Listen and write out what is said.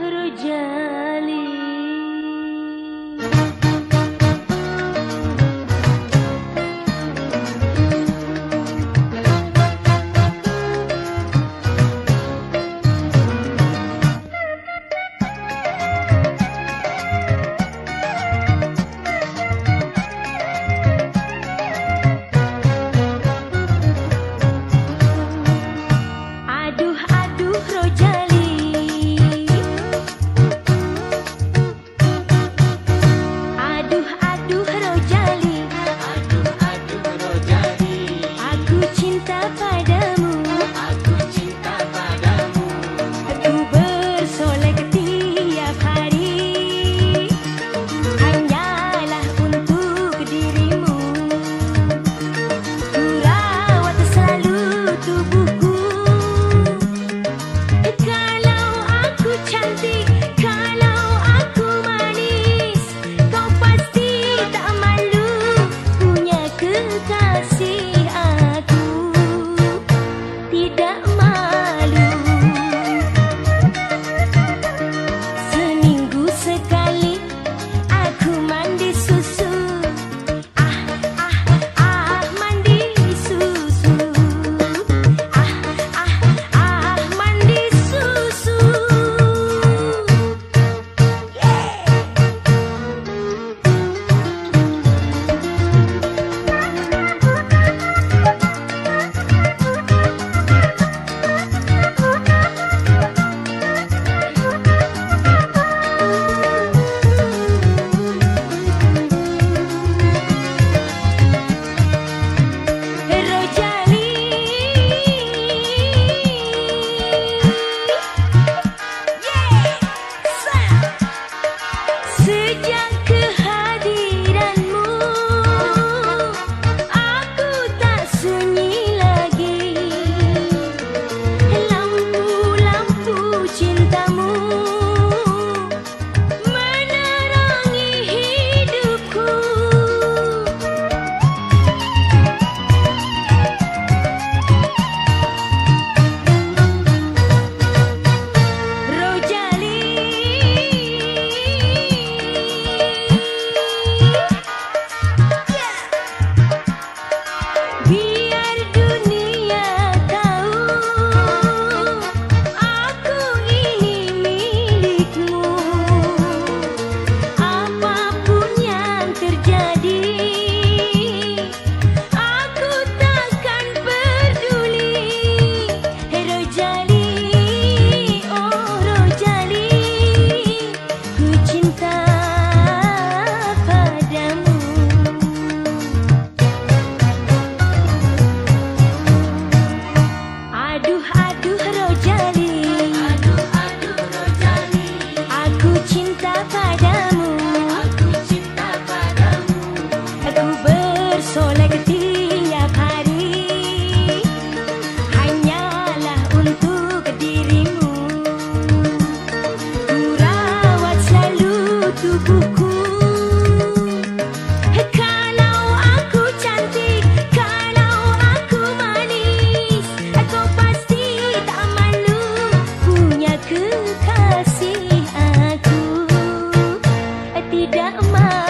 رجالي 그냥 그 tidak mau